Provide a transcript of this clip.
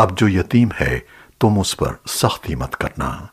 اب جو یتیم ہے تم اس پر سختی مت کرنا۔